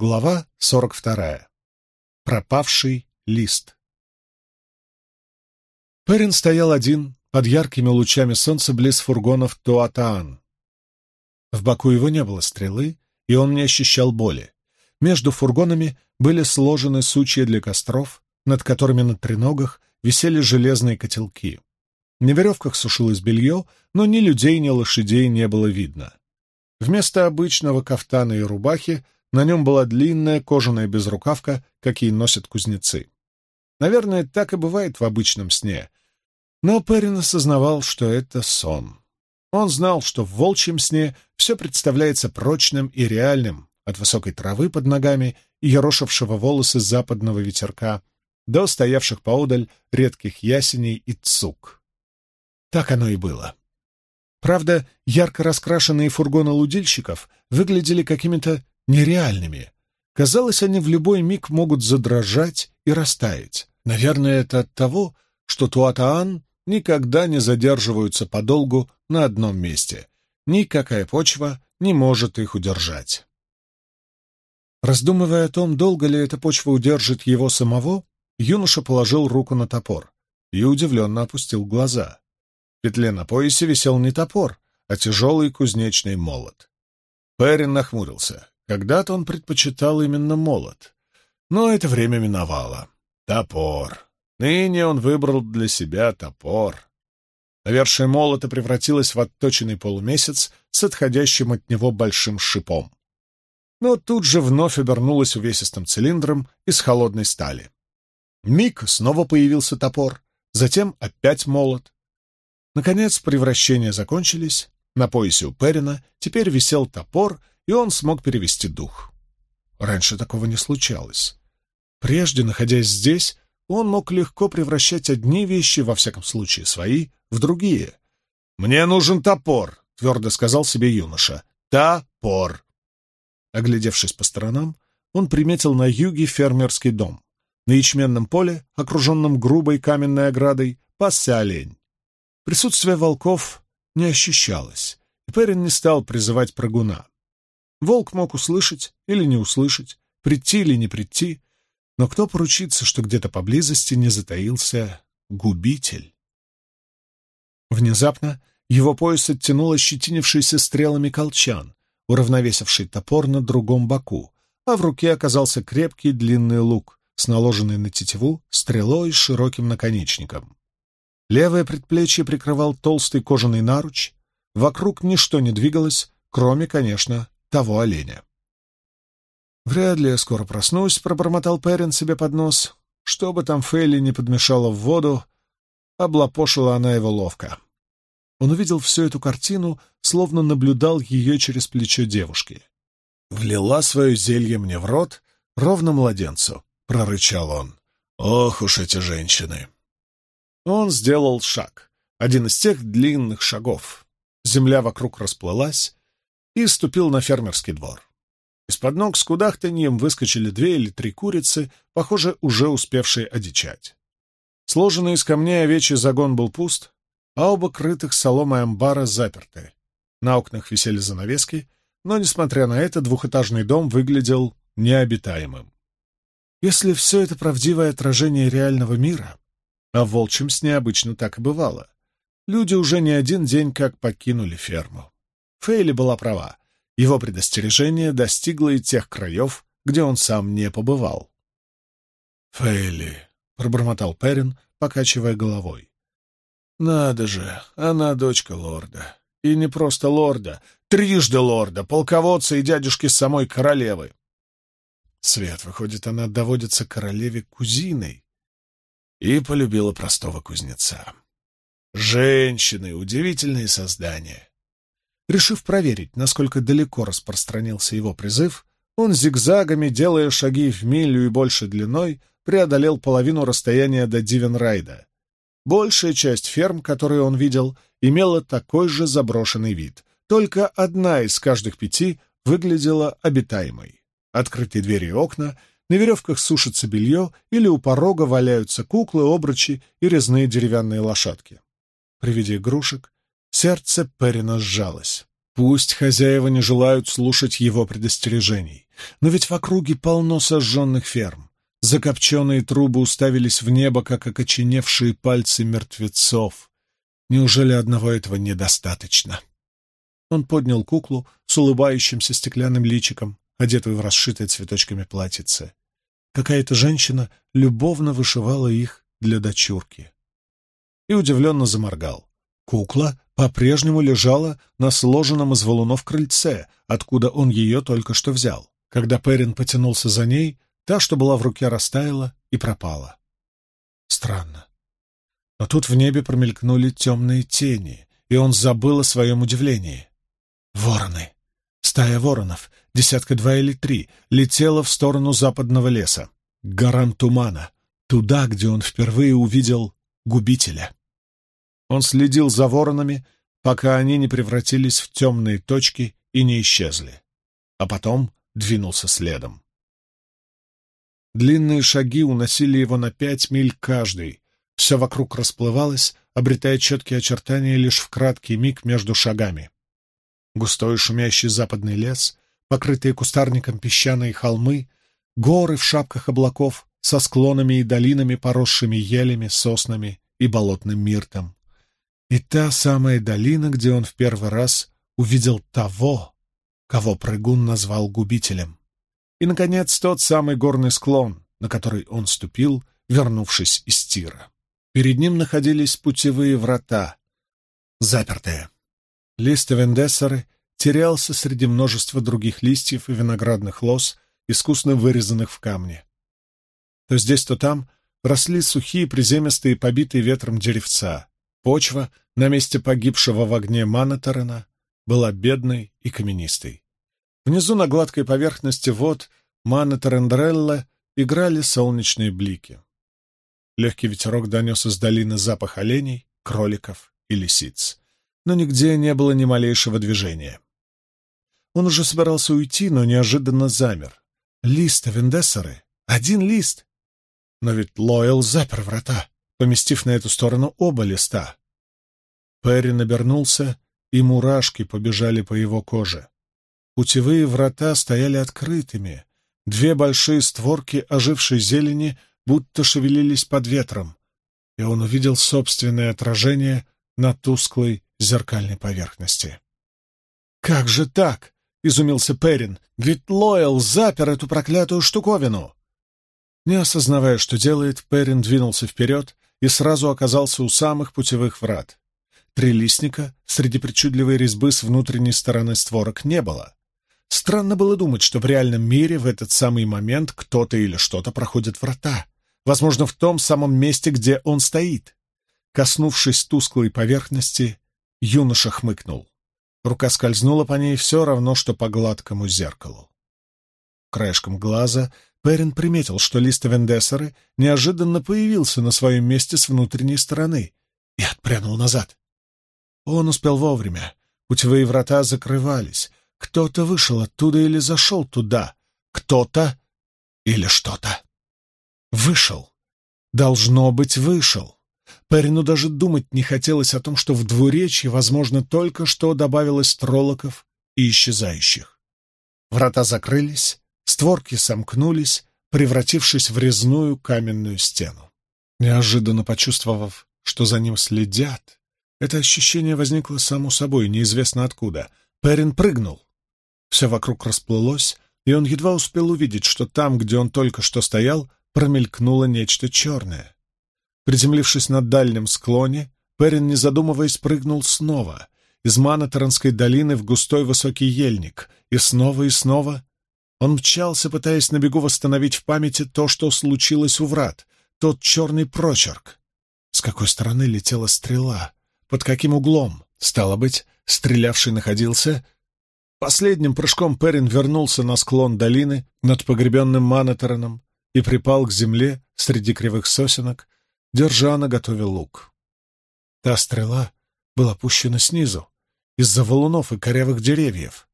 Глава 42. Пропавший лист. Перин стоял один под яркими лучами солнца близ фургонов Туатаан. В боку его не было стрелы, и он не ощущал боли. Между фургонами были сложены сучья для костров, над которыми на треногах висели железные котелки. На веревках сушилось белье, но ни людей, ни лошадей не было видно. Вместо обычного кафтана и рубахи на нем была длинная кожаная безрукавка, какие носят кузнецы. Наверное, так и бывает в обычном сне. Но Перин осознавал, что это сон. Он знал, что в волчьем сне все представляется прочным и реальным, от высокой травы под ногами и ерошившего волосы западного ветерка до стоявших поодаль редких ясеней и цук. Так оно и было. Правда, ярко раскрашенные фургоны лудильщиков выглядели какими-то нереальными. Казалось, они в любой миг могут задрожать и растаять. Наверное, это от того, что Туатаан никогда не задерживаются подолгу на одном месте. Никакая почва не может их удержать. Раздумывая о том, долго ли эта почва удержит его самого, юноша положил руку на топор и удивленно опустил глаза. В петле на поясе висел не топор, а тяжелый кузнечный молот. Перин нахмурился. Когда-то он предпочитал именно молот. Но это время миновало. Топор. Ныне он выбрал для себя топор. Навершие молота превратилось в отточенный полумесяц с отходящим от него большим шипом. Но тут же вновь обернулась увесистым цилиндром из холодной стали. Миг снова появился топор, затем опять молот. Наконец превращения закончились. На поясе у Перина теперь висел топор — и он смог перевести дух. Раньше такого не случалось. Прежде, находясь здесь, он мог легко превращать одни вещи, во всяком случае свои, в другие. «Мне нужен топор», — твердо сказал себе юноша. «Топор». Оглядевшись по сторонам, он приметил на юге фермерский дом. На ячменном поле, окруженном грубой каменной оградой, пасся олень. Присутствие волков не ощущалось, и Перин не стал призывать прыгуна. Волк мог услышать или не услышать, прийти или не прийти, но кто поручится, что где-то поблизости не затаился губитель? Внезапно его пояс оттянул ощетинившийся стрелами колчан, уравновесивший топор на другом боку, а в руке оказался крепкий длинный лук с наложенной на тетиву стрелой с широким наконечником. Левое предплечье прикрывал толстый кожаный наруч, вокруг ничто не двигалось, кроме, конечно, того оленя. «Вряд ли я скоро проснусь», — пробормотал Перин себе под нос. Что бы там Фейли не подмешала в воду, облапошила она его ловко. Он увидел всю эту картину, словно наблюдал ее через плечо девушки. «Влила свое зелье мне в рот, ровно младенцу», — прорычал он. «Ох уж эти женщины!» Он сделал шаг, один из тех длинных шагов. Земля вокруг расплылась, и ступил на фермерский двор. Из-под ног с кудахтаньем выскочили две или три курицы, похоже, уже успевшие одичать. Сложенный из камней овечий загон был пуст, а оба крытых соломой амбара заперты. На окнах висели занавески, но, несмотря на это, двухэтажный дом выглядел необитаемым. Если все это правдивое отражение реального мира, а в волчьем сне обычно так и бывало, люди уже не один день как покинули ферму. Фейли была права. Его предостережение достигло и тех краев, где он сам не побывал. «Фейли», — пробормотал Перин, покачивая головой. «Надо же, она дочка лорда. И не просто лорда, трижды лорда, полководца и дядюшки самой королевы. Свет, выходит, она доводится королеве кузиной и полюбила простого кузнеца. Женщины — удивительные создания. Решив проверить, насколько далеко распространился его призыв, он зигзагами, делая шаги в милю и больше длиной, преодолел половину расстояния до Дивенрайда. Большая часть ферм, которые он видел, имела такой же заброшенный вид. Только одна из каждых пяти выглядела обитаемой. Открытые двери и окна, на веревках сушится белье или у порога валяются куклы, обручи и резные деревянные лошадки. При виде игрушек Сердце Перина сжалось. Пусть хозяева не желают слушать его предостережений. Но ведь в округе полно сожженных ферм. Закопченные трубы уставились в небо, как окоченевшие пальцы мертвецов. Неужели одного этого недостаточно? Он поднял куклу с улыбающимся стеклянным личиком, одетую в расшитое цветочками платьице. Какая-то женщина любовно вышивала их для дочурки. И удивленно заморгал. Кукла по-прежнему лежала на сложенном из валунов крыльце, откуда он ее только что взял. Когда Перин потянулся за ней, та, что была в руке, растаяла и пропала. Странно. Но тут в небе промелькнули темные тени, и он забыл о своем удивлении. Вороны. Стая воронов, десятка два или три, летела в сторону западного леса, к горам тумана, туда, где он впервые увидел губителя. Он следил за воронами, пока они не превратились в темные точки и не исчезли, а потом двинулся следом. Длинные шаги уносили его на пять миль каждый. Все вокруг расплывалось, обретая четкие очертания лишь в краткий миг между шагами. Густой шумящий западный лес, покрытые кустарником песчаные холмы, горы в шапках облаков со склонами и долинами, поросшими елями, соснами и болотным миртом. И та самая долина, где он в первый раз увидел того, кого прыгун назвал губителем. И, наконец, тот самый горный склон, на который он ступил, вернувшись из тира. Перед ним находились путевые врата, запертые. Лист Вендессеры терялся среди множества других листьев и виноградных лоз, искусно вырезанных в камне. То здесь, то там росли сухие, приземистые, побитые ветром деревца. Почва на месте погибшего в огне Манаторена была бедной и каменистой. Внизу на гладкой поверхности вод Манаторендрелла играли солнечные блики. Легкий ветерок донес из долины запах оленей, кроликов и лисиц но нигде не было ни малейшего движения. Он уже собирался уйти, но неожиданно замер. Лист Вендессеры? Один лист! Но ведь Лойл запер врата, поместив на эту сторону оба листа. Перри набернулся, и мурашки побежали по его коже. Путевые врата стояли открытыми. Две большие створки ожившей зелени будто шевелились под ветром, и он увидел собственное отражение на тусклой зеркальной поверхности. «Как же так?» — изумился Перин. «Ведь Лойл запер эту проклятую штуковину!» Не осознавая, что делает, Перин двинулся вперед и сразу оказался у самых путевых врат. Трилистника среди причудливой резьбы с внутренней стороны створок не было. Странно было думать, что в реальном мире в этот самый момент кто-то или что-то проходит врата, возможно, в том самом месте, где он стоит. Коснувшись тусклой поверхности, Юноша хмыкнул. Рука скользнула по ней все равно, что по гладкому зеркалу. Краешком глаза Перин приметил, что лист Вендессеры неожиданно появился на своем месте с внутренней стороны и отпрянул назад. Он успел вовремя. Путевые врата закрывались. Кто-то вышел оттуда или зашел туда. Кто-то или что-то. Вышел. Должно быть, вышел. Перину даже думать не хотелось о том, что в двуречье, возможно, только что добавилось троллоков и исчезающих. Врата закрылись, створки сомкнулись, превратившись в резную каменную стену. Неожиданно почувствовав, что за ним следят, это ощущение возникло само собой, неизвестно откуда. Перин прыгнул. Все вокруг расплылось, и он едва успел увидеть, что там, где он только что стоял, промелькнуло нечто черное. Приземлившись на дальнем склоне, Перин, не задумываясь, прыгнул снова из Манаторанской долины в густой высокий ельник, и снова и снова он мчался, пытаясь на бегу восстановить в памяти то, что случилось у врат, тот черный прочерк. С какой стороны летела стрела? Под каким углом? Стало быть, стрелявший находился... Последним прыжком Перин вернулся на склон долины над погребенным Манатораном и припал к земле среди кривых сосенок, держа на готове лук. Та стрела была пущена снизу, из-за валунов и корявых деревьев.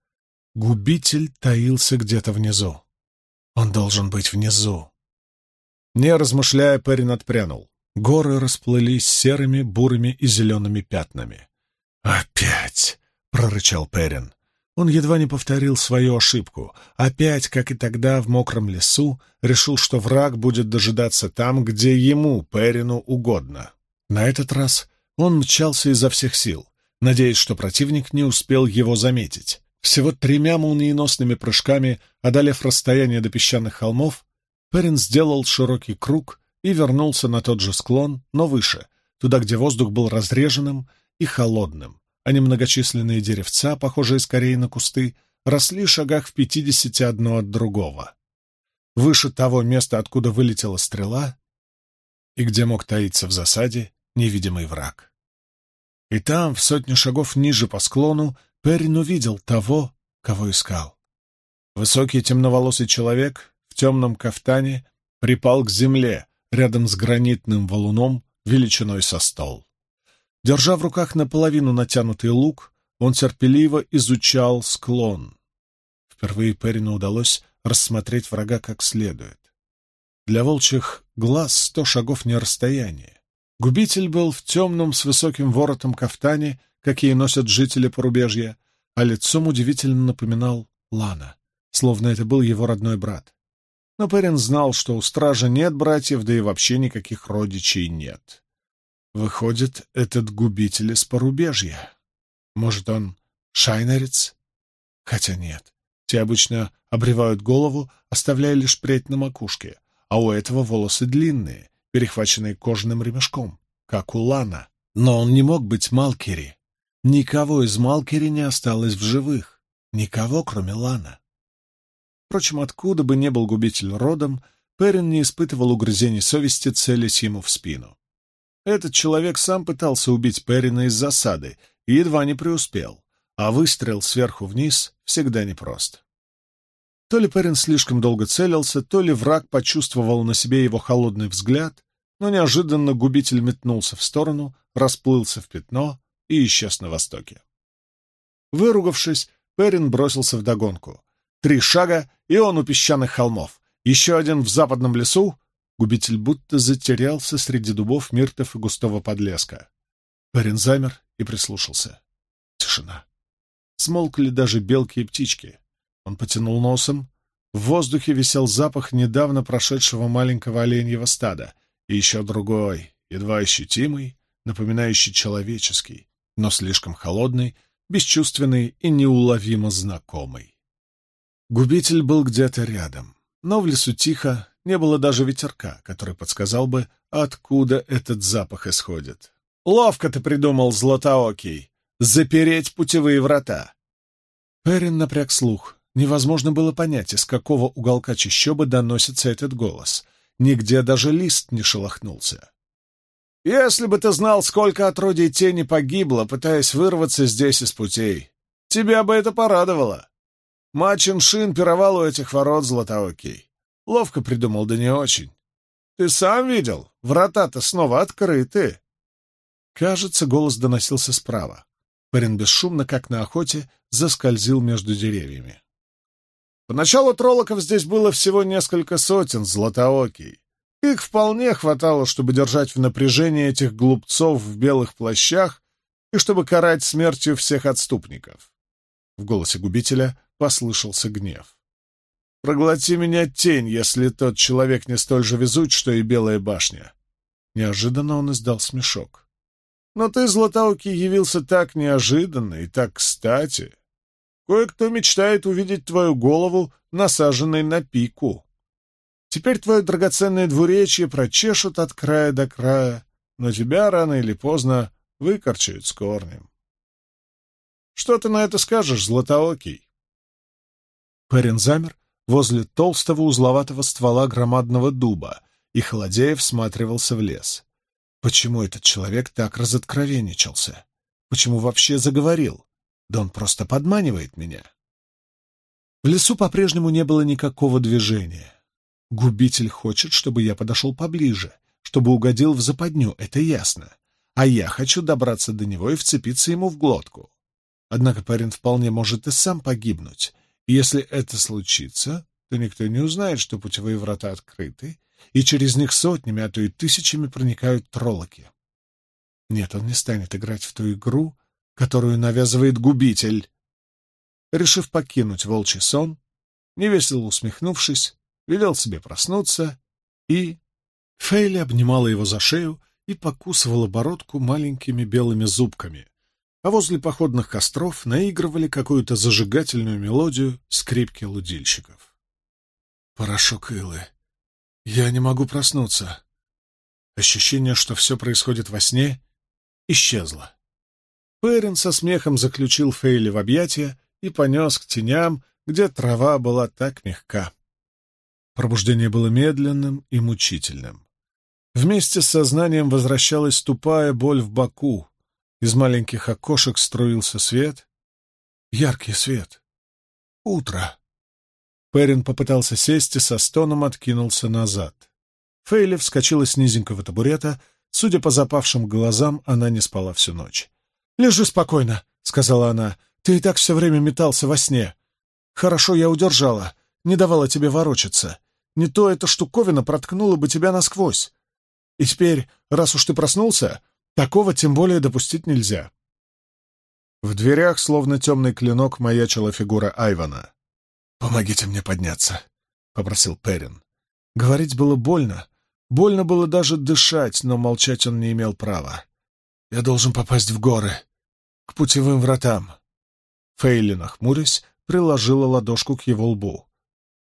Губитель таился где-то внизу. Он должен быть внизу. Не размышляя, Перин отпрянул. Горы расплылись серыми, бурыми и зелеными пятнами. «Опять!» — прорычал Перин. Он едва не повторил свою ошибку. Опять, как и тогда в мокром лесу, решил, что враг будет дожидаться там, где ему, Перину, угодно. На этот раз он мчался изо всех сил, надеясь, что противник не успел его заметить. Всего тремя молниеносными прыжками, одолев расстояние до песчаных холмов, Перин сделал широкий круг и вернулся на тот же склон, но выше, туда, где воздух был разреженным и холодным, а немногочисленные деревца, похожие скорее на кусты, росли шагах в пятидесяти одно от другого. Выше того места, откуда вылетела стрела, и где мог таиться в засаде невидимый враг. И там, в сотни шагов ниже по склону, Перрин увидел того, кого искал. Высокий темноволосый человек в темном кафтане припал к земле рядом с гранитным валуном величиной со стол. Держа в руках наполовину натянутый лук, он терпеливо изучал склон. Впервые Перину удалось рассмотреть врага как следует. Для волчьих глаз сто шагов не расстояние. Губитель был в темном с высоким воротом кафтане, какие носят жители порубежья, а лицом удивительно напоминал Лана, словно это был его родной брат. Но Перин знал, что у стража нет братьев, да и вообще никаких родичей нет. Выходит, этот губитель из порубежья. Может, он шайнерец? Хотя нет. Те обычно обревают голову, оставляя лишь прядь на макушке, а у этого волосы длинные, перехваченные кожаным ремешком, как у Лана. Но он не мог быть Малкери. Никого из Малкери не осталось в живых. Никого, кроме Лана. Впрочем, откуда бы не был губитель родом, Перин не испытывал угрызений совести, целясь ему в спину. Этот человек сам пытался убить Перина из засады и едва не преуспел, а выстрел сверху вниз всегда непрост. То ли Перин слишком долго целился, то ли враг почувствовал на себе его холодный взгляд, но неожиданно губитель метнулся в сторону, расплылся в пятно и исчез на востоке. Выругавшись, Перин бросился вдогонку. Три шага, и он у песчаных холмов. Еще один в западном лесу, Губитель будто затерялся среди дубов, миртов и густого подлеска. Парень замер и прислушался. Тишина. Смолкли даже белки и птички. Он потянул носом. В воздухе висел запах недавно прошедшего маленького оленьего стада и еще другой, едва ощутимый, напоминающий человеческий, но слишком холодный, бесчувственный и неуловимо знакомый. Губитель был где-то рядом, но в лесу тихо, не было даже ветерка, который подсказал бы, откуда этот запах исходит. «Ловко ты придумал, Златоокий! Запереть путевые врата!» Перин напряг слух. Невозможно было понять, из какого уголка чащобы доносится этот голос. Нигде даже лист не шелохнулся. «Если бы ты знал, сколько отродий тени погибло, пытаясь вырваться здесь из путей, тебя бы это порадовало. Мачин Шин пировал у этих ворот, Златоокий. Ловко придумал, да не очень. Ты сам видел? Врата-то снова открыты. Кажется, голос доносился справа. Парень бесшумно, как на охоте, заскользил между деревьями. Поначалу троллоков здесь было всего несколько сотен, златоокий. Их вполне хватало, чтобы держать в напряжении этих глупцов в белых плащах и чтобы карать смертью всех отступников. В голосе губителя послышался гнев. Проглоти меня тень, если тот человек не столь же везуч, что и Белая башня. Неожиданно он издал смешок. Но ты, Златауки, явился так неожиданно и так кстати. Кое-кто мечтает увидеть твою голову, насаженной на пику. Теперь твое драгоценное двуречье прочешут от края до края, но тебя рано или поздно выкорчуют с корнем. Что ты на это скажешь, Златоокий? Парень замер, возле толстого узловатого ствола громадного дуба и, холодея, всматривался в лес. Почему этот человек так разоткровенничался? Почему вообще заговорил? Да он просто подманивает меня. В лесу по-прежнему не было никакого движения. Губитель хочет, чтобы я подошел поближе, чтобы угодил в западню, это ясно. А я хочу добраться до него и вцепиться ему в глотку. Однако парень вполне может и сам погибнуть, если это случится, то никто не узнает, что путевые врата открыты, и через них сотнями, а то и тысячами проникают троллоки. Нет, он не станет играть в ту игру, которую навязывает губитель. решив покинуть волчий сон, невесело усмехнувшись, велел себе проснуться и... Фейли обнимала его за шею и покусывала бородку маленькими белыми зубками, а возле походных костров наигрывали какую-то зажигательную мелодию скрипки лудильщиков. Порошок Илы. Я не могу проснуться. Ощущение, что все происходит во сне, исчезло. Перин со смехом заключил Фейли в объятия и понес к теням, где трава была так мягка. Пробуждение было медленным и мучительным. Вместе с сознанием возвращалась тупая боль в боку. Из маленьких окошек струился свет. Яркий свет. Утро. Перин попытался сесть и со стоном откинулся назад. Фейли вскочила с низенького табурета. Судя по запавшим глазам, она не спала всю ночь. «Лежи спокойно», — сказала она. «Ты и так все время метался во сне. Хорошо я удержала, не давала тебе ворочаться. Не то эта штуковина проткнула бы тебя насквозь. И теперь, раз уж ты проснулся, такого тем более допустить нельзя. В дверях, словно темный клинок, маячила фигура Айвана. «Помогите мне подняться», — попросил Перин. Говорить было больно. Больно было даже дышать, но молчать он не имел права. «Я должен попасть в горы, к путевым вратам». Фейли, нахмурясь, приложила ладошку к его лбу.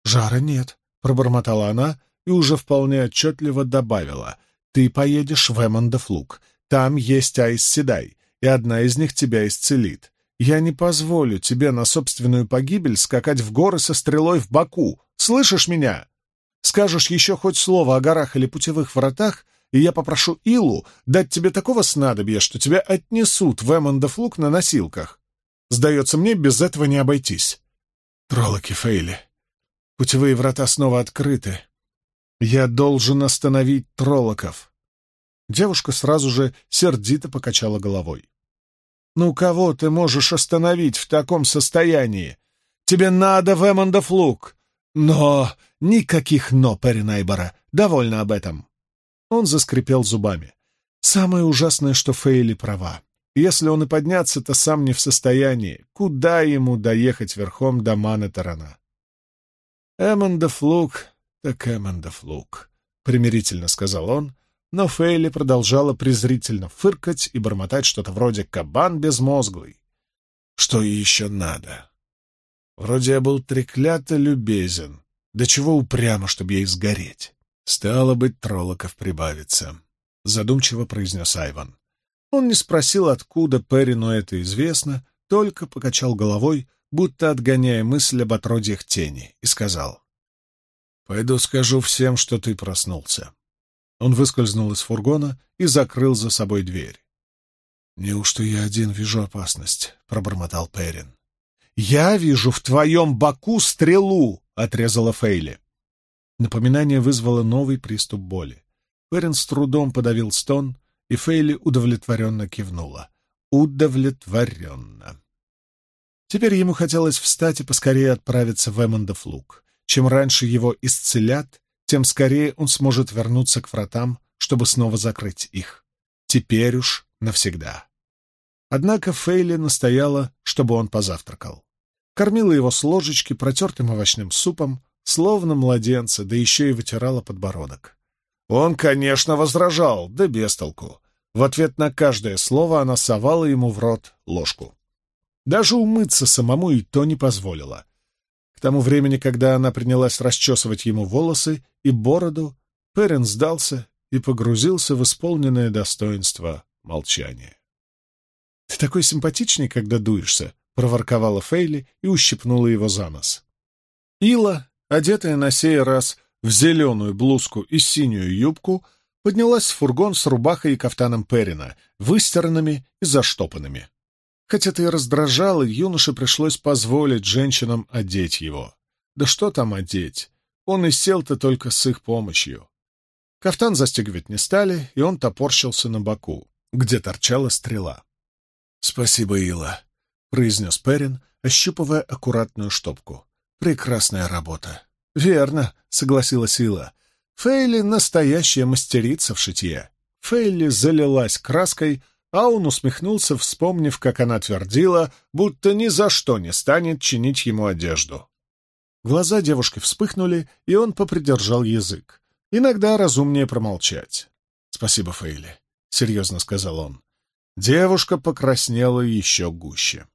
«Жара нет», — пробормотала она и уже вполне отчетливо добавила — ты поедешь в Эммондов луг. Там есть Айс Седай, и одна из них тебя исцелит. Я не позволю тебе на собственную погибель скакать в горы со стрелой в боку. Слышишь меня? Скажешь еще хоть слово о горах или путевых вратах, и я попрошу Илу дать тебе такого снадобья, что тебя отнесут в Эммондов луг на носилках. Сдается мне, без этого не обойтись. Троллоки Фейли. Путевые врата снова открыты. Я должен остановить троллоков. Девушка сразу же сердито покачала головой. «Ну кого ты можешь остановить в таком состоянии? Тебе надо в Эммондов лук!» «Но! Никаких «но», Перинайбора! Довольно об этом!» Он заскрипел зубами. «Самое ужасное, что Фейли права. Если он и подняться, то сам не в состоянии. Куда ему доехать верхом до Манетарана?» Эммондов лук «Так Эммондов лук», — примирительно сказал он, но Фейли продолжала презрительно фыркать и бормотать что-то вроде «кабан безмозглый». «Что еще надо?» Вроде я был треклято любезен. Да чего упрямо, чтобы ей сгореть. Стало быть, троллоков прибавится, — задумчиво произнес Айван. Он не спросил, откуда Перину это известно, только покачал головой, будто отгоняя мысль об отродьях тени, и сказал. Пойду скажу всем, что ты проснулся. Он выскользнул из фургона и закрыл за собой дверь. «Неужто я один вижу опасность?» — пробормотал Перин. «Я вижу в твоем боку стрелу!» — отрезала Фейли. Напоминание вызвало новый приступ боли. Перин с трудом подавил стон, и Фейли удовлетворенно кивнула. Удовлетворенно. Теперь ему хотелось встать и поскорее отправиться в Эммондов луг. Чем раньше его исцелят, тем скорее он сможет вернуться к вратам, чтобы снова закрыть их. Теперь уж навсегда. Однако Фейли настояла, чтобы он позавтракал. Кормила его с ложечки протертым овощным супом, словно младенца, да еще и вытирала подбородок. Он, конечно, возражал, да без толку. В ответ на каждое слово она совала ему в рот ложку. Даже умыться самому и то не позволила тому времени, когда она принялась расчесывать ему волосы и бороду, Перин сдался и погрузился в исполненное достоинство молчания. «Ты такой симпатичный, когда дуешься», — проворковала Фейли и ущипнула его за нос. Ила, одетая на сей раз в зеленую блузку и синюю юбку, поднялась в фургон с рубахой и кафтаном Перина, выстиранными и заштопанными. Хоть это и раздражало, юноше пришлось позволить женщинам одеть его. Да что там одеть? Он и сел-то только с их помощью. Кафтан застегивать не стали, и он топорщился на боку, где торчала стрела. — Спасибо, Ила, — произнес Перин, ощупывая аккуратную штопку. — Прекрасная работа. — Верно, — согласилась Ила. Фейли — настоящая мастерица в шитье. Фейли залилась краской, а он усмехнулся, вспомнив, как она твердила, будто ни за что не станет чинить ему одежду. Глаза девушки вспыхнули, и он попридержал язык. Иногда разумнее промолчать. «Спасибо, Фейли», — серьезно сказал он. Девушка покраснела еще гуще.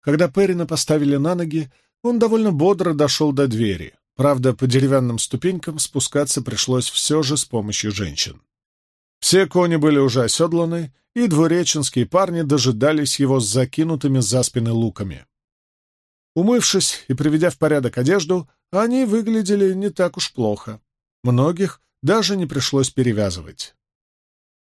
Когда Перина поставили на ноги, он довольно бодро дошел до двери. Правда, по деревянным ступенькам спускаться пришлось все же с помощью женщин. Все кони были уже оседланы, и двуреченские парни дожидались его с закинутыми за спины луками. Умывшись и приведя в порядок одежду, они выглядели не так уж плохо. Многих даже не пришлось перевязывать.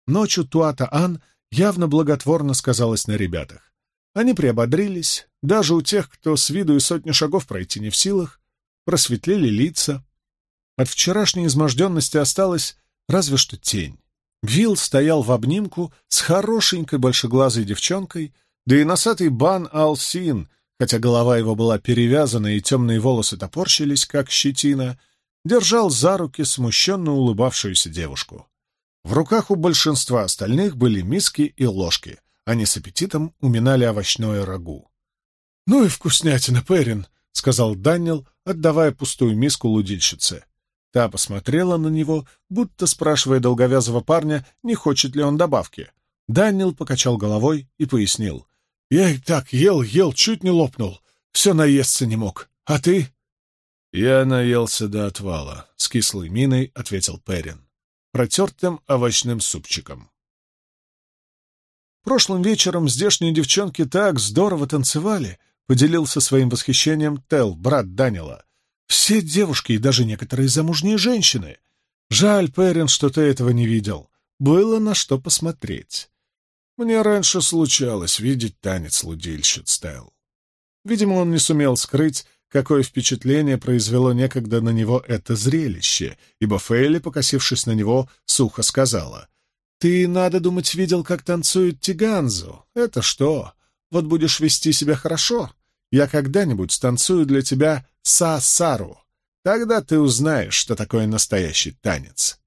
Ночью Туата-Ан явно благотворно сказалась на ребятах. Они приободрились, даже у тех, кто с виду и сотни шагов пройти не в силах, просветлели лица. От вчерашней изможденности осталась разве что тень. Вилл стоял в обнимку с хорошенькой большеглазой девчонкой, да и носатый Бан Алсин, хотя голова его была перевязана и темные волосы топорщились, как щетина, держал за руки смущенно улыбавшуюся девушку. В руках у большинства остальных были миски и ложки. Они с аппетитом уминали овощное рагу. «Ну и вкуснятина, Перин!» — сказал Данил, отдавая пустую миску лудильщице. Та посмотрела на него, будто спрашивая долговязого парня, не хочет ли он добавки. Данил покачал головой и пояснил. «Я и так ел, ел, чуть не лопнул. Все наесться не мог. А ты?» «Я наелся до отвала», — с кислой миной ответил Перин, протертым овощным супчиком. Прошлым вечером здешние девчонки так здорово танцевали, поделился своим восхищением Тел, брат Данила. Все девушки и даже некоторые замужние женщины. Жаль, Перин, что ты этого не видел. Было на что посмотреть. Мне раньше случалось видеть танец лудильщиц Тел. Видимо, он не сумел скрыть, какое впечатление произвело некогда на него это зрелище, ибо Фейли, покосившись на него, сухо сказала, «Ты, надо думать, видел, как танцует Тиганзу. Это что? Вот будешь вести себя хорошо, я когда-нибудь станцую для тебя Са-Сару. Тогда ты узнаешь, что такое настоящий танец».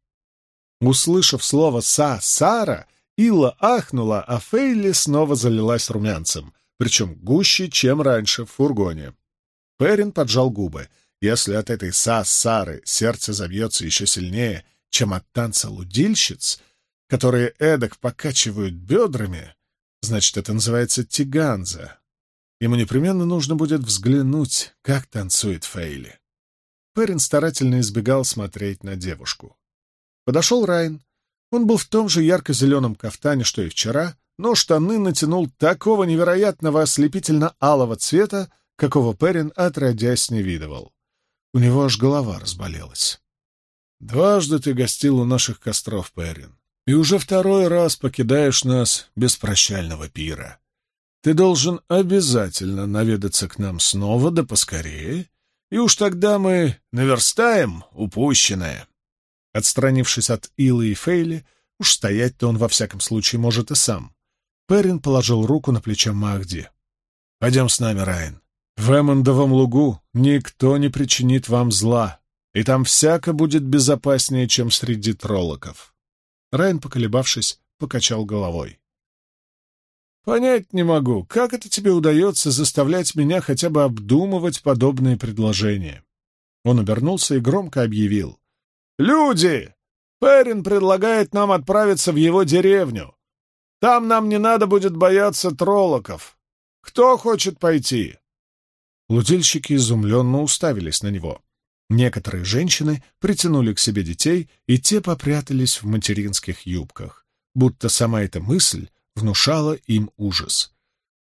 Услышав слово «Са-Сара», Илла ахнула, а Фейли снова залилась румянцем, причем гуще, чем раньше в фургоне. Перин поджал губы. Если от этой Са-Сары сердце забьется еще сильнее, чем от танца лудильщиц, которые эдак покачивают бедрами, значит, это называется тиганза, Ему непременно нужно будет взглянуть, как танцует Фейли. Перин старательно избегал смотреть на девушку. Подошел Райн. Он был в том же ярко-зеленом кафтане, что и вчера, но штаны натянул такого невероятного ослепительно-алого цвета, какого Перин отродясь не видывал. У него аж голова разболелась. «Дважды ты гостил у наших костров, Перин, и уже второй раз покидаешь нас без прощального пира. Ты должен обязательно наведаться к нам снова, да поскорее, и уж тогда мы наверстаем упущенное. Отстранившись от Илы и Фейли, уж стоять-то он во всяком случае может и сам. Перин положил руку на плечо Махди. — Пойдем с нами, Райан. В Эммондовом лугу никто не причинит вам зла, и там всяко будет безопаснее, чем среди троллоков. Райан, поколебавшись, покачал головой. Понять не могу, как это тебе удается заставлять меня хотя бы обдумывать подобные предложения. Он обернулся и громко объявил. «Люди! Перин предлагает нам отправиться в его деревню. Там нам не надо будет бояться троллоков. Кто хочет пойти?» Лудильщики изумленно уставились на него. Некоторые женщины притянули к себе детей, и те попрятались в материнских юбках, будто сама эта мысль внушала им ужас.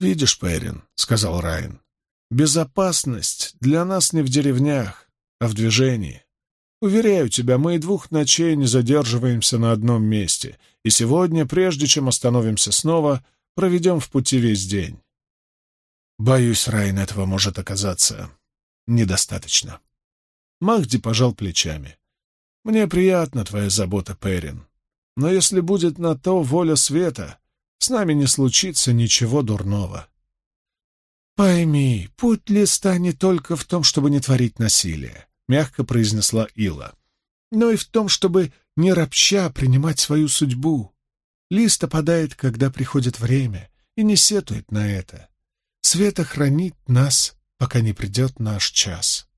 «Видишь, Перин», — сказал Райан, — «безопасность для нас не в деревнях, а в движении. Уверяю тебя, мы и двух ночей не задерживаемся на одном месте, и сегодня, прежде чем остановимся снова, проведем в пути весь день». Боюсь, Райан, этого может оказаться недостаточно. Махди пожал плечами. «Мне приятна твоя забота, Перин. Но если будет на то воля света, с нами не случится ничего дурного. «Пойми, путь листа не только в том, чтобы не творить насилие», — мягко произнесла Ила, «но и в том, чтобы не ропща принимать свою судьбу. Лист опадает, когда приходит время, и не сетует на это. Света хранит нас, пока не придет наш час.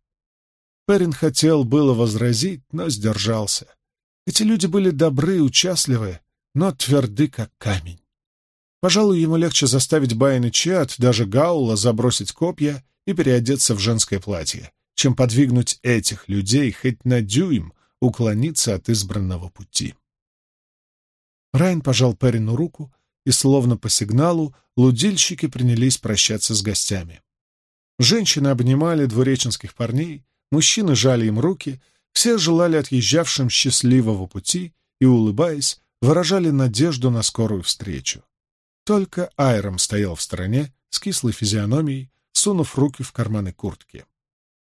Перин хотел было возразить, но сдержался. Эти люди были добры и участливы, но тверды, как камень. Пожалуй, ему легче заставить Байн и Чиат, даже Гаула, забросить копья и переодеться в женское платье, чем подвигнуть этих людей хоть на дюйм уклониться от избранного пути. Райн пожал Перину руку, и, словно по сигналу, лудильщики принялись прощаться с гостями. Женщины обнимали двуреченских парней, мужчины жали им руки, все желали отъезжавшим счастливого пути и, улыбаясь, выражали надежду на скорую встречу. Только Айром стоял в стороне с кислой физиономией, сунув руки в карманы куртки.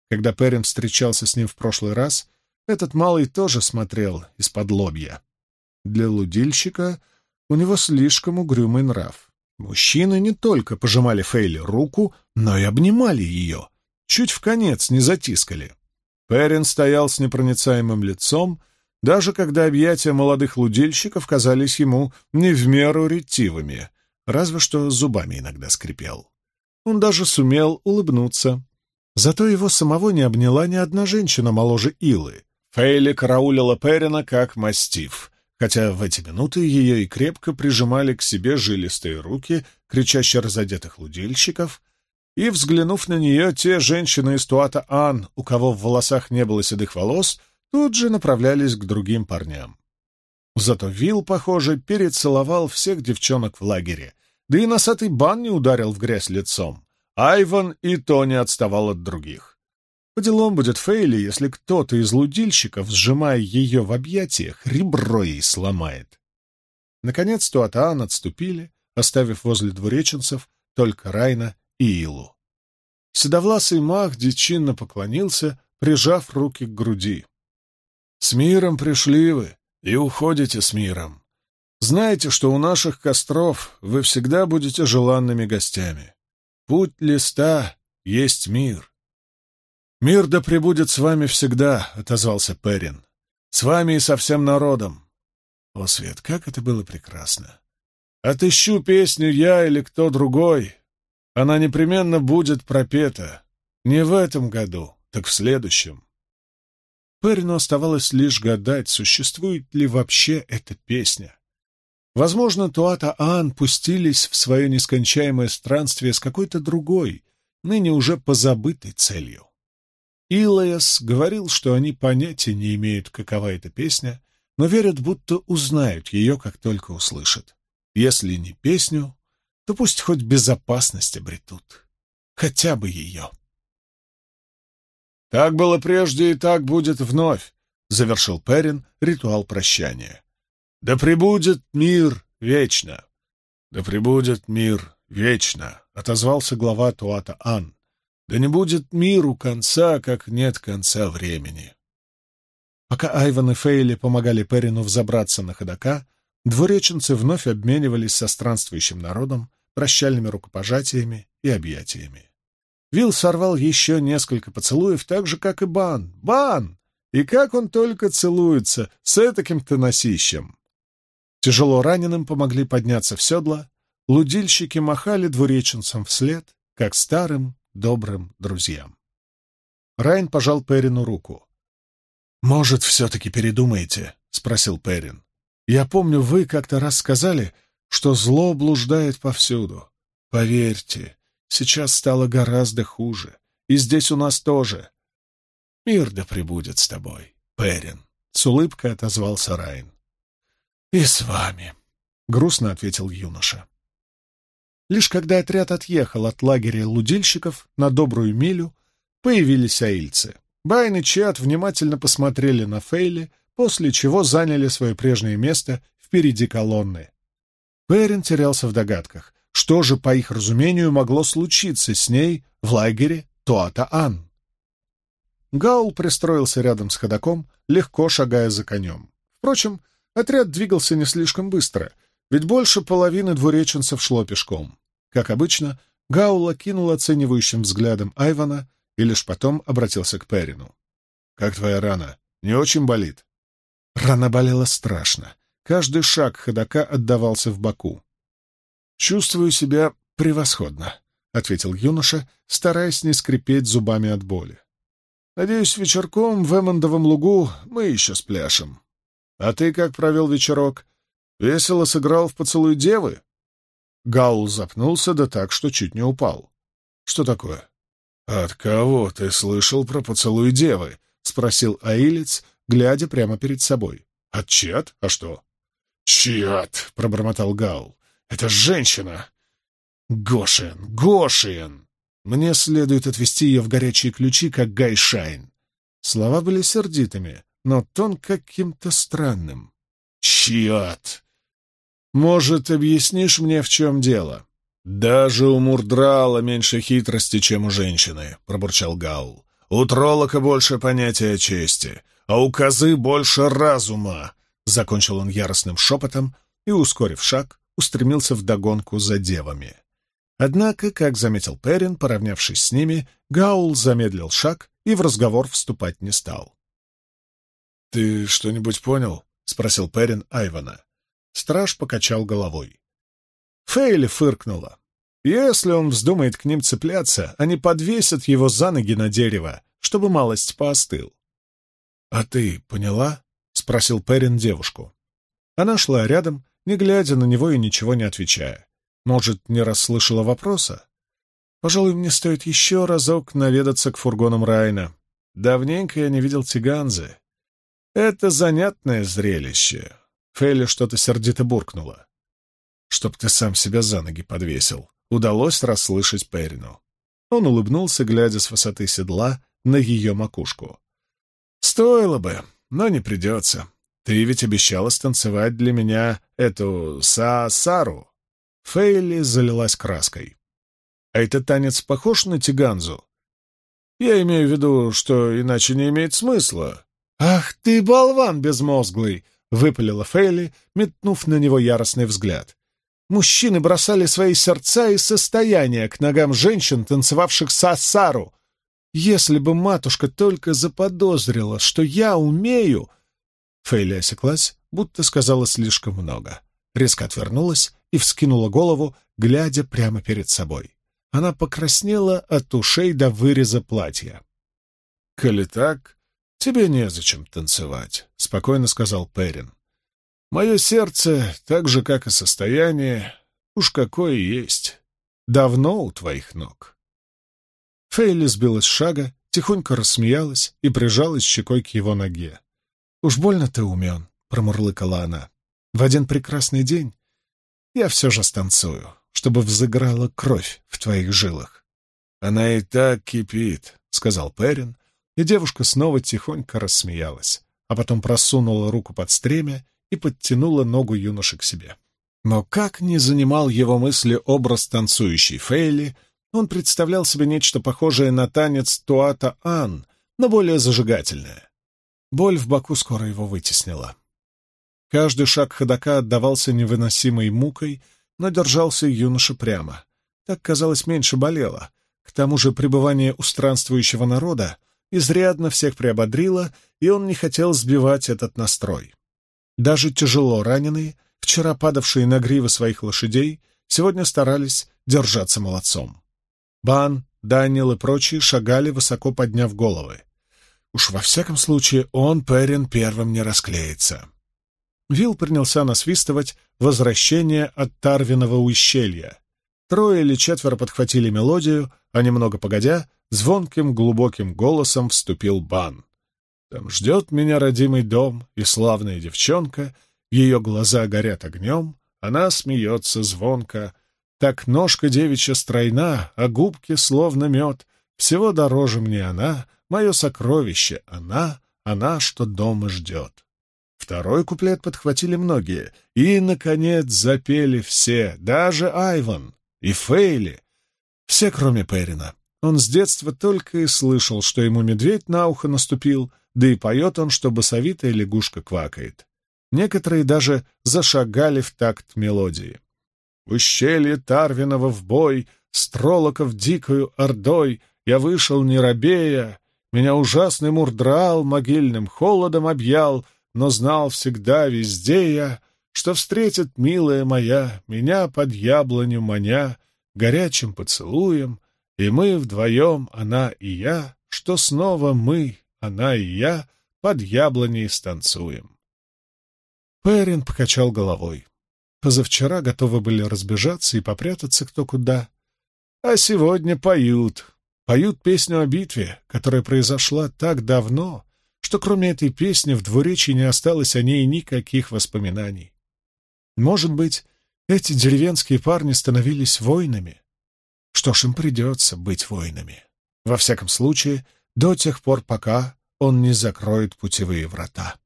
Когда Перин встречался с ним в прошлый раз, этот малый тоже смотрел из-под лобья. Для лудильщика у него слишком угрюмый нрав. Мужчины не только пожимали Фейли руку, но и обнимали ее. Чуть в конец не затискали. Перин стоял с непроницаемым лицом, даже когда объятия молодых лудильщиков казались ему не в меру ретивыми разве что зубами иногда скрипел. Он даже сумел улыбнуться. Зато его самого не обняла ни одна женщина моложе Илы. Фейли караулила Перина как мастиф, хотя в эти минуты ее и крепко прижимали к себе жилистые руки кричаще разодетых лудильщиков, и, взглянув на нее, те женщины из Туата Ан, у кого в волосах не было седых волос, тут же направлялись к другим парням. Зато Вил, похоже, перецеловал всех девчонок в лагере, да и носатый бан не ударил в грязь лицом. Айван и то не отставал от других. По делам будет Фейли, если кто-то из лудильщиков, сжимая ее в объятиях, ребро ей сломает. Наконец Туатаан отступили, оставив возле двуреченцев только Райна и Илу. Седовласый маг дичинно поклонился, прижав руки к груди. — С миром пришли вы, и уходите с миром. Знайте, что у наших костров вы всегда будете желанными гостями. Путь листа есть мир. «Мир да пребудет с вами всегда», — отозвался Перин. «С вами и со всем народом». О, Свет, как это было прекрасно! Отыщу песню я или кто другой. Она непременно будет пропета. Не в этом году, так в следующем. Перину оставалось лишь гадать, существует ли вообще эта песня. Возможно, Туата Аан пустились в свое нескончаемое странствие с какой-то другой, ныне уже позабытой целью. Илаяс говорил, что они понятия не имеют, какова эта песня, но верят, будто узнают ее, как только услышат. Если не песню, то пусть хоть безопасность обретут. Хотя бы ее. «Так было прежде и так будет вновь», — завершил Перин ритуал прощания. «Да пребудет мир вечно!» «Да пребудет мир вечно!» — отозвался глава Туата Ан. «Да не будет миру конца, как нет конца времени!» Пока Айван и Фейли помогали Перину взобраться на ходока, двуреченцы вновь обменивались со странствующим народом прощальными рукопожатиями и объятиями. Вил сорвал еще несколько поцелуев, так же, как и Бан. Бан! И как он только целуется с этаким-то носищем! Тяжело раненым помогли подняться в седла, лудильщики махали двуреченцам вслед, как старым добрым друзьям. Райн пожал Перину руку. «Может, все-таки передумаете?» — спросил Перин. «Я помню, вы как-то раз сказали, что зло блуждает повсюду. Поверьте, Сейчас стало гораздо хуже. И здесь у нас тоже. Мир да пребудет с тобой, Перин. С улыбкой отозвался Райн. И с вами, грустно ответил юноша. Лишь когда отряд отъехал от лагеря лудильщиков на добрую милю, появились аильцы. Байн и Чиат внимательно посмотрели на Фейли, после чего заняли свое прежнее место впереди колонны. Перин терялся в догадках. Что же, по их разумению, могло случиться с ней в лагере Туата-Ан? Гаул пристроился рядом с ходоком, легко шагая за конем. Впрочем, отряд двигался не слишком быстро, ведь больше половины двуреченцев шло пешком. Как обычно, Гаул окинул оценивающим взглядом Айвана и лишь потом обратился к Перину. «Как твоя рана? Не очень болит?» Рана болела страшно. Каждый шаг ходока отдавался в боку. «Чувствую себя превосходно», — ответил юноша, стараясь не скрипеть зубами от боли. «Надеюсь, вечерком в Эммондовом лугу мы еще спляшем. А ты как провел вечерок? Весело сыграл в поцелуй девы?» Гаул запнулся, да так, что чуть не упал. «Что такое?» «От кого ты слышал про поцелуй девы?» — спросил Аилец, глядя прямо перед собой. «От чьят? А что?» «Чьят!» — пробормотал Гаул. «Это женщина!» «Гошин! Гошин! Мне следует отвезти ее в горячие ключи, как Гайшайн!» Слова были сердитыми, но тон каким-то странным. «Чьят!» «Может, объяснишь мне, в чем дело?» «Даже у Мурдрала меньше хитрости, чем у женщины», — пробурчал Гаул. «У Троллока больше понятия чести, а у Козы больше разума. Закончил он яростным шепотом и, ускорив шаг, устремился вдогонку за девами. Однако, как заметил Перин, поравнявшись с ними, Гаул замедлил шаг и в разговор вступать не стал. «Ты что-нибудь понял?» — спросил Перин Айвана. Страж покачал головой. Фейли фыркнула. «Если он вздумает к ним цепляться, они подвесят его за ноги на дерево, чтобы малость поостыл». «А ты поняла?» — спросил Перин девушку. Она шла рядом, не глядя на него и ничего не отвечая. Может, не расслышала вопроса? Пожалуй, мне стоит еще разок наведаться к фургонам Райна. Давненько я не видел Тиганзы. Это занятное зрелище. Фейли что-то сердито буркнула. Чтоб ты сам себя за ноги подвесил. Удалось расслышать Перину. Он улыбнулся, глядя с высоты седла на ее макушку. «Стоило бы, но не придется. Ты ведь обещала станцевать для меня эту Са-Сару. Фейли залилась краской. А этот танец похож на Тиганзу? Я имею в виду, что иначе не имеет смысла. Ах ты, болван безмозглый! — выпалила Фейли, метнув на него яростный взгляд. Мужчины бросали свои сердца и состояния к ногам женщин, танцевавших Са-Сару. Если бы матушка только заподозрила, что я умею... Фейли осеклась, будто сказала слишком много. Резко отвернулась и вскинула голову, глядя прямо перед собой. Она покраснела от ушей до выреза платья. — Коли так, тебе незачем танцевать, — спокойно сказал Перин. — Мое сердце, так же, как и состояние, уж какое есть, давно у твоих ног. Фейли сбилась с шага, тихонько рассмеялась и прижалась щекой к его ноге. «Уж больно ты умен», — промурлыкала она. «В один прекрасный день я все же станцую, чтобы взыграла кровь в твоих жилах». «Она и так кипит», — сказал Перин, и девушка снова тихонько рассмеялась, а потом просунула руку под стремя и подтянула ногу юноши к себе. Но как не занимал его мысли образ танцующей Фейли, он представлял себе нечто похожее на танец Туата Ан, но более зажигательное. Боль в боку скоро его вытеснила. Каждый шаг ходока отдавался невыносимой мукой, но держался юноша прямо. Так, казалось, меньше болело. К тому же пребывание у странствующего народа изрядно всех приободрило, и он не хотел сбивать этот настрой. Даже тяжело раненые, вчера падавшие на гривы своих лошадей, сегодня старались держаться молодцом. Бан, Данил и прочие шагали, высоко подняв головы. Уж во всяком случае он, Перин, первым не расклеится. Вил принялся насвистывать возвращение от Тарвиного ущелья. Трое или четверо подхватили мелодию, а немного погодя, звонким глубоким голосом вступил Бан. Там ждет меня родимый дом и славная девчонка, ее глаза горят огнем, она смеется звонко, так ножка девичья стройна, а губки словно мед. Всего дороже мне она, мое сокровище, она, она, что дома ждет. Второй куплет подхватили многие, и, наконец, запели все, даже Айван и Фейли. Все, кроме Перина. Он с детства только и слышал, что ему медведь на ухо наступил, да и поет он, что басовитая лягушка квакает. Некоторые даже зашагали в такт мелодии. В ущелье Тарвинова в бой, Стролоков дикою ордой, Я вышел не робея, Меня ужасный мурдрал Могильным холодом объял, Но знал всегда везде я, что встретит, милая моя, меня под яблоню маня, горячим поцелуем, и мы вдвоем, она и я, что снова мы, она и я, под яблоней станцуем. Перин покачал головой. Позавчера готовы были разбежаться и попрятаться кто куда. А сегодня поют. Поют песню о битве, которая произошла так давно, что кроме этой песни в двуречии не осталось о ней никаких воспоминаний. Может быть, эти деревенские парни становились воинами? Что ж, им придется быть воинами. Во всяком случае, до тех пор, пока он не закроет путевые врата.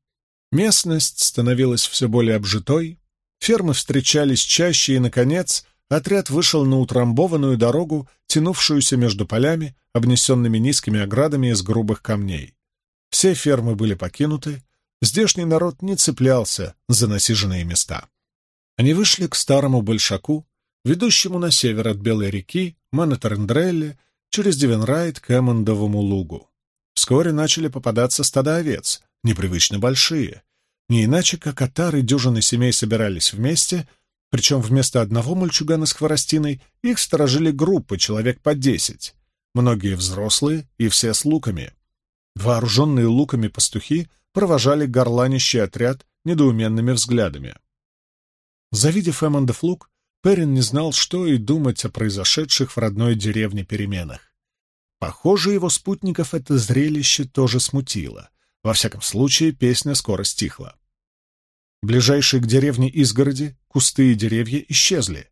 Местность становилась все более обжитой, фермы встречались чаще, и, наконец, отряд вышел на утрамбованную дорогу, тянувшуюся между полями, обнесенными низкими оградами из грубых камней. Все фермы были покинуты, здешний народ не цеплялся за насиженные места. Они вышли к старому большаку, ведущему на север от Белой реки, Манатарендрелле, через Дивенрайт к Эммондовому лугу. Вскоре начали попадаться стада овец, непривычно большие. Не иначе, как отары дюжины семей собирались вместе, причем вместо одного мальчугана с хворостиной их сторожили группы, человек по десять. Многие взрослые и все с луками. Вооруженные луками пастухи провожали горланищий отряд недоуменными взглядами. Завидев Эммондов лук, Перин не знал, что и думать о произошедших в родной деревне переменах. Похоже, его спутников это зрелище тоже смутило. Во всяком случае, песня скоро стихла. Ближайшие к деревне изгороди, кусты и деревья исчезли.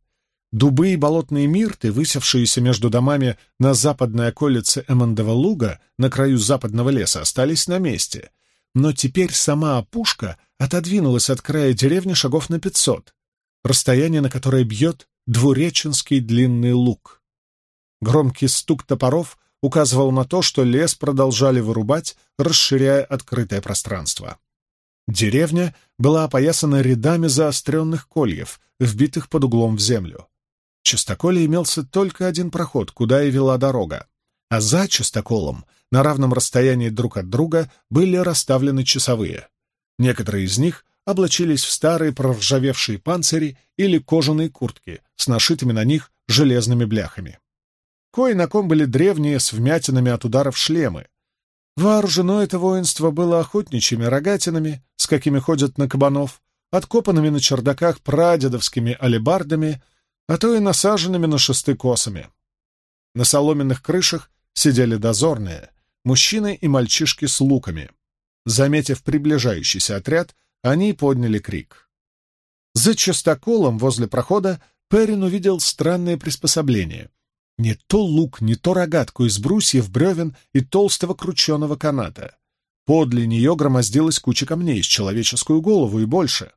Дубы и болотные мирты, высевшиеся между домами на западной околице Эммондова луга, на краю западного леса, остались на месте. Но теперь сама опушка отодвинулась от края деревни шагов на пятьсот, расстояние, на которое бьет двуреченский длинный луг. Громкий стук топоров указывал на то, что лес продолжали вырубать, расширяя открытое пространство. Деревня была опоясана рядами заостренных кольев, вбитых под углом в землю. В частоколе имелся только один проход, куда и вела дорога, а за частоколом, на равном расстоянии друг от друга, были расставлены часовые. Некоторые из них облачились в старые проржавевшие панцири или кожаные куртки с нашитыми на них железными бляхами. Кое на ком были древние с вмятинами от ударов шлемы. Вооружено это воинство было охотничьими рогатинами, с какими ходят на кабанов, откопанными на чердаках прадедовскими алебардами, а то и насаженными на шесты косами. На соломенных крышах сидели дозорные, мужчины и мальчишки с луками. Заметив приближающийся отряд, они подняли крик. За частоколом возле прохода Перин увидел странное приспособление. Не то лук, не то рогатку из брусьев, бревен и толстого крученого каната. Подле нее громоздилась куча камней с человеческую голову и больше.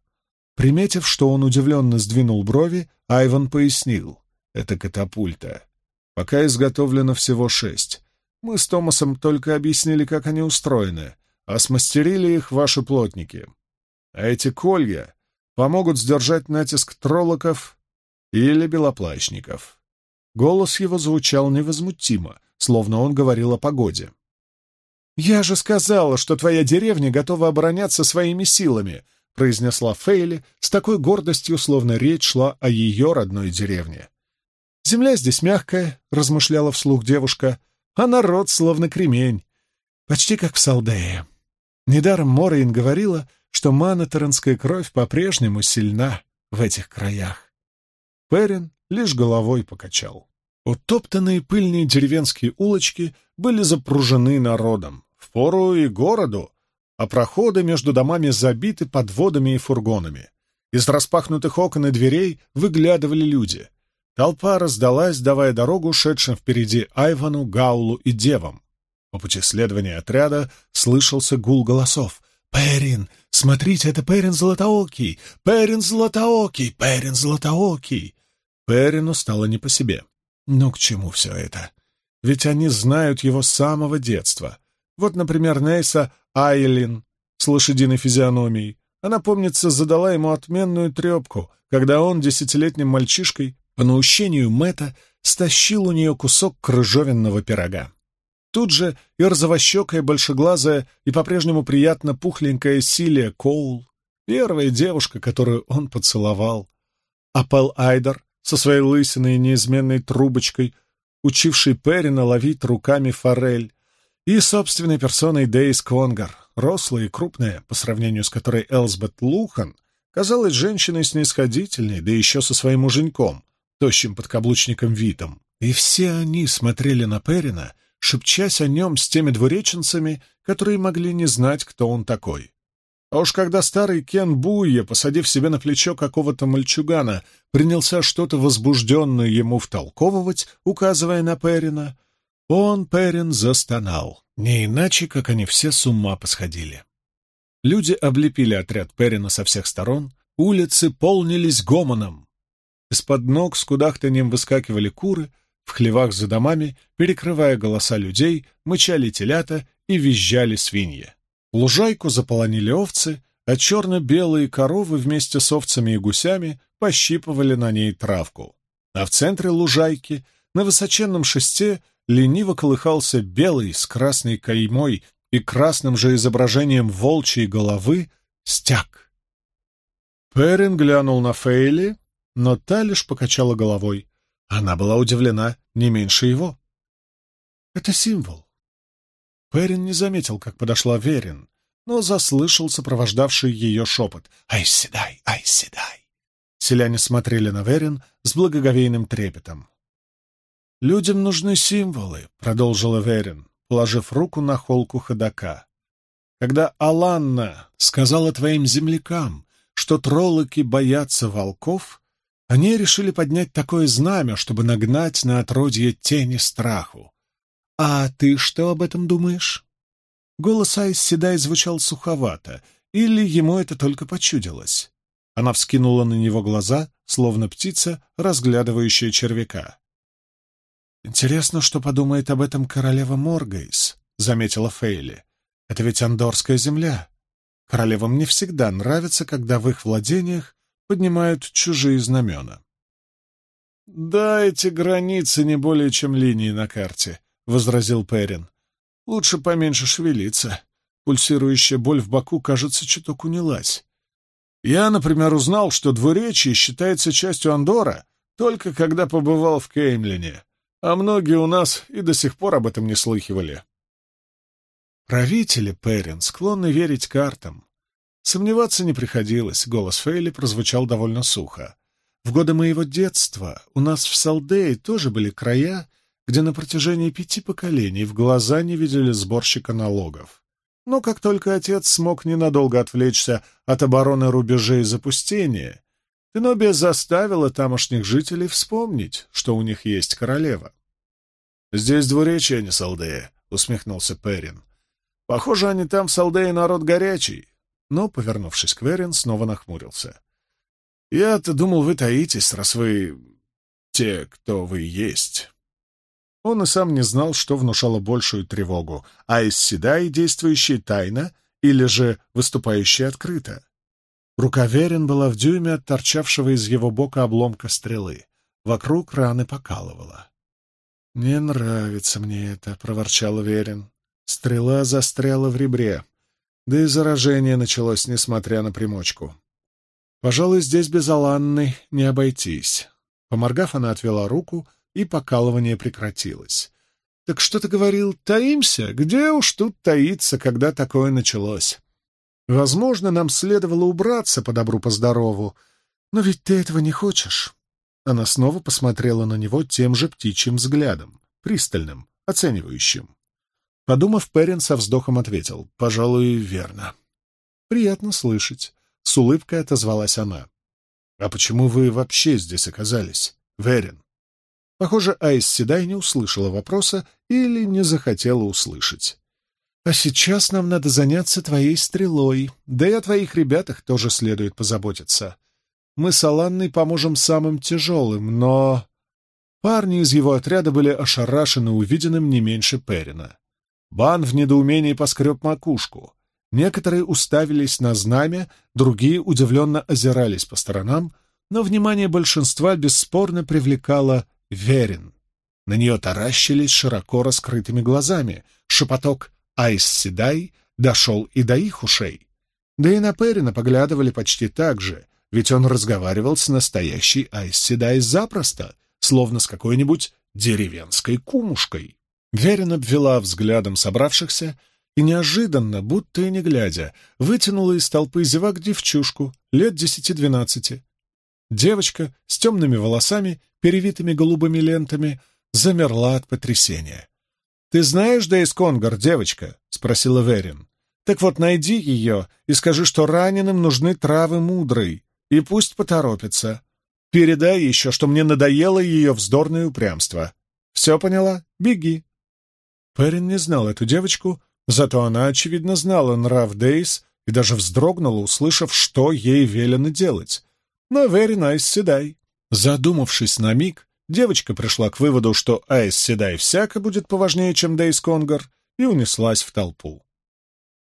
Приметив, что он удивленно сдвинул брови, Айван пояснил. «Это катапульта. Пока изготовлено всего шесть. Мы с Томасом только объяснили, как они устроены, а смастерили их ваши плотники. А эти колья помогут сдержать натиск троллоков или белоплащников». Голос его звучал невозмутимо, словно он говорил о погоде. «Я же сказала, что твоя деревня готова обороняться своими силами», произнесла Фейли с такой гордостью, словно речь шла о ее родной деревне. «Земля здесь мягкая», — размышляла вслух девушка, «а народ словно кремень, почти как в Салдее». Недаром Морейн говорила, что манаторанская кровь по-прежнему сильна в этих краях. Перин лишь головой покачал. Утоптанные пыльные деревенские улочки были запружены народом, впору и городу, а проходы между домами забиты подводами и фургонами. Из распахнутых окон и дверей выглядывали люди. Толпа раздалась, давая дорогу шедшим впереди Айвану, Гаулу и Девам. По пути следования отряда слышался гул голосов. «Перин! Смотрите, это Перин Златоокий! Перин Златоокий! Перин Златоокий!» Перину стало не по себе. Ну к чему все это? Ведь они знают его с самого детства. Вот, например, Нейса Айлин с лошадиной физиономией. Она, помнится, задала ему отменную трепку, когда он десятилетним мальчишкой по наущению Мэтта стащил у нее кусок крыжовенного пирога. Тут же и розовощекая, большеглазая и по-прежнему приятно пухленькая Силия Коул, первая девушка, которую он поцеловал. А Пэл Айдер со своей лысиной и неизменной трубочкой, учивший Перрина ловить руками форель, и собственной персоной Дейс Конгар, рослая и крупная, по сравнению с которой Элсбет Лухан казалась женщиной снисходительной, да еще со своим муженьком, тощим подкаблучником Витом. И все они смотрели на Перина, шепчась о нем с теми двуреченцами, которые могли не знать, кто он такой. А уж когда старый Кен Буйя, посадив себе на плечо какого-то мальчугана, принялся что-то возбужденное ему втолковывать, указывая на Перина, он, Перин, застонал. Не иначе, как они все с ума посходили. Люди облепили отряд Перина со всех сторон, улицы полнились гомоном. Из-под ног с кудахтаньем выскакивали куры, в хлевах за домами, перекрывая голоса людей, мычали телята и визжали свиньи. Лужайку заполонили овцы, а черно-белые коровы вместе с овцами и гусями пощипывали на ней травку. А в центре лужайки, на высоченном шесте, лениво колыхался белый с красной каймой и красным же изображением волчьей головы стяг. Перин глянул на Фейли, но та лишь покачала головой. Она была удивлена не меньше его. «Это символ. Перин не заметил, как подошла Верин, но заслышал сопровождавший ее шепот. «Ай, седай! Ай, седай!» Селяне смотрели на Верин с благоговейным трепетом. «Людям нужны символы», — продолжила Верин, положив руку на холку ходока. «Когда Аланна сказала твоим землякам, что троллоки боятся волков, они решили поднять такое знамя, чтобы нагнать на отродье тени страху. «А ты что об этом думаешь?» Голос Айс Седай звучал суховато, или ему это только почудилось. Она вскинула на него глаза, словно птица, разглядывающая червяка. «Интересно, что подумает об этом королева Моргейс», — заметила Фейли. «Это ведь Андорская земля. Королевам не всегда нравится, когда в их владениях поднимают чужие знамена». «Да, эти границы не более чем линии на карте», возразил Перин. «Лучше поменьше шевелиться. Пульсирующая боль в боку, кажется, чуток унялась. Я, например, узнал, что двуречие считается частью Андора только когда побывал в Кеймлине, а многие у нас и до сих пор об этом не слыхивали». Правители, Перин, склонны верить картам. Сомневаться не приходилось, голос Фейли прозвучал довольно сухо. В годы моего детства у нас в Салдее тоже были края, где на протяжении пяти поколений в глаза не видели сборщика налогов. Но как только отец смог ненадолго отвлечься от обороны рубежей запустения, Тенобия заставила тамошних жителей вспомнить, что у них есть королева. «Здесь двуречие, а не Салдея», — усмехнулся Перин. «Похоже, они там в Салдее народ горячий». Но, повернувшись к Верин, снова нахмурился. «Я-то думал, вы таитесь, раз вы те, кто вы есть». Он и сам не знал, что внушало большую тревогу, а из Седай, действующий тайно или же выступающий открыто. Рука Верин была в дюйме от торчавшего из его бока обломка стрелы. Вокруг раны покалывала. «Не нравится мне это», — проворчал Верин. Стрела застряла в ребре, да и заражение началось, несмотря на примочку. «Пожалуй, здесь без Аланны не обойтись». Поморгав, она отвела руку — и покалывание прекратилось. «Так что ты говорил, таимся? Где уж тут таиться, когда такое началось? Возможно, нам следовало убраться по добру, по здорову, но ведь ты этого не хочешь». Она снова посмотрела на него тем же птичьим взглядом, пристальным, оценивающим. Подумав, Перин со вздохом ответил, «Пожалуй, верно». «Приятно слышать», — с улыбкой отозвалась она. «А почему вы вообще здесь оказались, Верин?» Похоже, Айс Седай не услышала вопроса или не захотела услышать. «А сейчас нам надо заняться твоей стрелой, да и о твоих ребятах тоже следует позаботиться. Мы с Аланной поможем самым тяжелым, но...» Парни из его отряда были ошарашены увиденным не меньше Перина. Бан в недоумении поскреб макушку. Некоторые уставились на знамя, другие удивленно озирались по сторонам, но внимание большинства бесспорно привлекало верен. На нее таращились широко раскрытыми глазами. Шепоток «Айс Седай» дошел и до их ушей. Да и на Перина поглядывали почти так же, ведь он разговаривал с настоящей Айсседай запросто, словно с какой-нибудь деревенской кумушкой. Верин обвела взглядом собравшихся и неожиданно, будто и не глядя, вытянула из толпы зевак девчушку лет десяти-двенадцати. Девочка с темными волосами, перевитыми голубыми лентами, замерла от потрясения. «Ты знаешь Дейс Конгар, девочка?» — спросила Верин. «Так вот, найди ее и скажи, что раненым нужны травы мудрой, и пусть поторопится. Передай еще, что мне надоело ее вздорное упрямство. Все поняла? Беги!» Перин не знал эту девочку, зато она, очевидно, знала нрав Дейс и даже вздрогнула, услышав, что ей велено делать. Но very nice, седай. Задумавшись на миг, девочка пришла к выводу, что Айс Седай всяко будет поважнее, чем Дейс Конгар, и унеслась в толпу.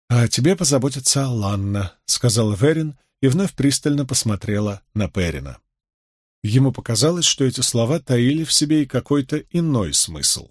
«А тебе позаботится Ланна», — сказала Верин и вновь пристально посмотрела на Перина. Ему показалось, что эти слова таили в себе и какой-то иной смысл.